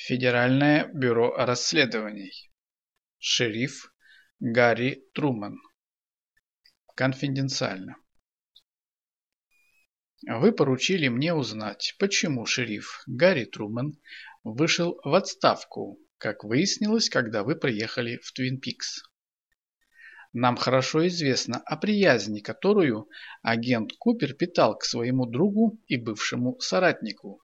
Федеральное бюро расследований. Шериф Гарри Труман. Конфиденциально. Вы поручили мне узнать, почему шериф Гарри Труман вышел в отставку, как выяснилось, когда вы приехали в Твин Пикс. Нам хорошо известно о приязни, которую агент Купер питал к своему другу и бывшему соратнику,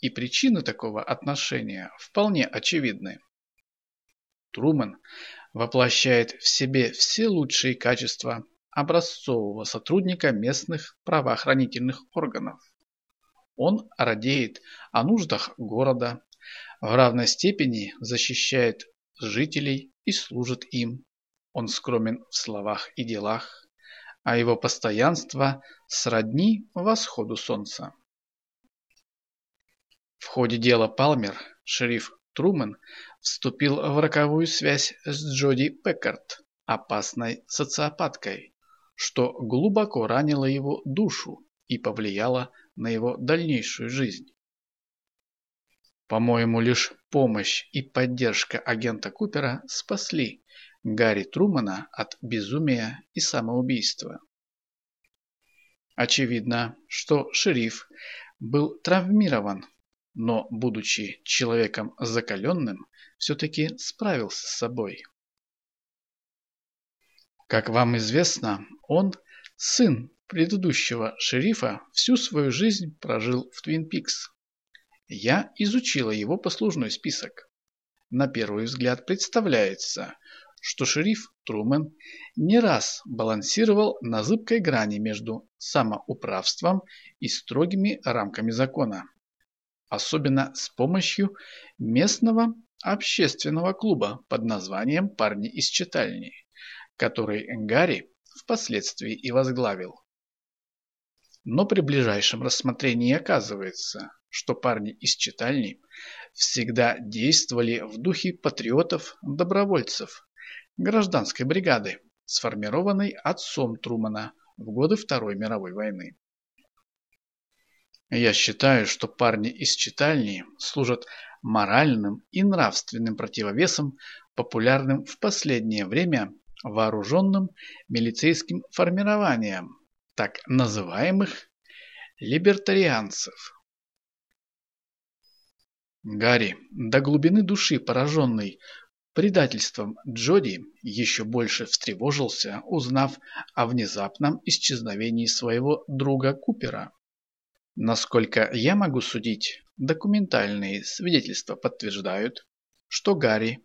и причины такого отношения вполне очевидны. Трумэн воплощает в себе все лучшие качества образцового сотрудника местных правоохранительных органов. Он радеет о нуждах города, в равной степени защищает жителей и служит им. Он скромен в словах и делах, а его постоянство сродни восходу солнца. В ходе дела Палмер шериф Трумэн вступил в роковую связь с Джоди Пеккарт, опасной социопаткой, что глубоко ранило его душу и повлияло на его дальнейшую жизнь. По-моему, лишь помощь и поддержка агента Купера спасли Гарри Трумана от безумия и самоубийства. Очевидно, что шериф был травмирован но, будучи человеком закаленным, все-таки справился с собой. Как вам известно, он, сын предыдущего шерифа, всю свою жизнь прожил в Твин Пикс. Я изучила его послужной список. На первый взгляд представляется, что шериф Трумэн не раз балансировал на зыбкой грани между самоуправством и строгими рамками закона особенно с помощью местного общественного клуба под названием «Парни из читальни», который Гарри впоследствии и возглавил. Но при ближайшем рассмотрении оказывается, что парни из читальни всегда действовали в духе патриотов-добровольцев гражданской бригады, сформированной отцом Трумана в годы Второй мировой войны. Я считаю, что парни из читальни служат моральным и нравственным противовесом популярным в последнее время вооруженным милицейским формированиям, так называемых либертарианцев. Гарри, до глубины души пораженный предательством Джоди, еще больше встревожился, узнав о внезапном исчезновении своего друга Купера. Насколько я могу судить, документальные свидетельства подтверждают, что Гарри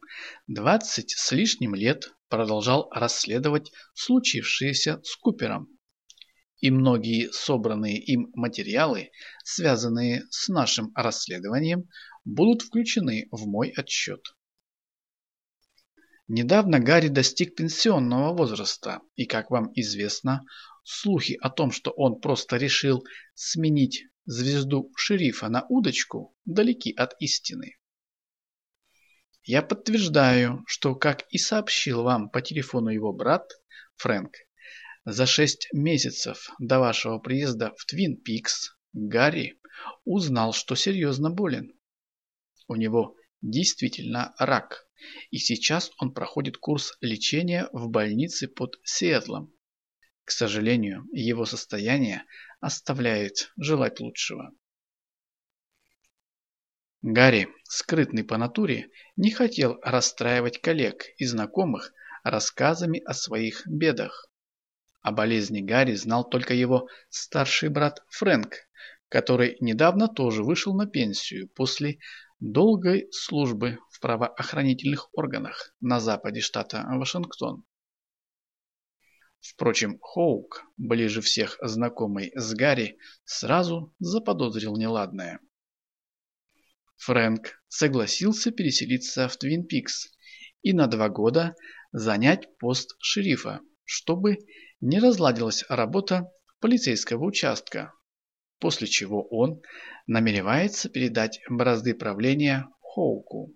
20 с лишним лет продолжал расследовать случившееся с Купером. И многие собранные им материалы, связанные с нашим расследованием, будут включены в мой отчет. Недавно Гарри достиг пенсионного возраста, и, как вам известно, Слухи о том, что он просто решил сменить звезду шерифа на удочку, далеки от истины. Я подтверждаю, что, как и сообщил вам по телефону его брат, Фрэнк, за шесть месяцев до вашего приезда в Твин Пикс Гарри узнал, что серьезно болен. У него действительно рак, и сейчас он проходит курс лечения в больнице под Сиэтлом. К сожалению, его состояние оставляет желать лучшего. Гарри, скрытный по натуре, не хотел расстраивать коллег и знакомых рассказами о своих бедах. О болезни Гарри знал только его старший брат Фрэнк, который недавно тоже вышел на пенсию после долгой службы в правоохранительных органах на западе штата Вашингтон. Впрочем, Хоук, ближе всех знакомый с Гарри, сразу заподозрил неладное. Фрэнк согласился переселиться в Твин Пикс и на два года занять пост шерифа, чтобы не разладилась работа полицейского участка, после чего он намеревается передать бразды правления Хоуку.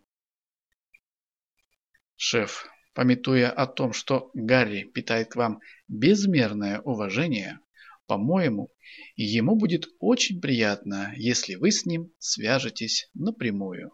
Шеф Пометуя о том, что Гарри питает к вам безмерное уважение, по-моему, ему будет очень приятно, если вы с ним свяжетесь напрямую.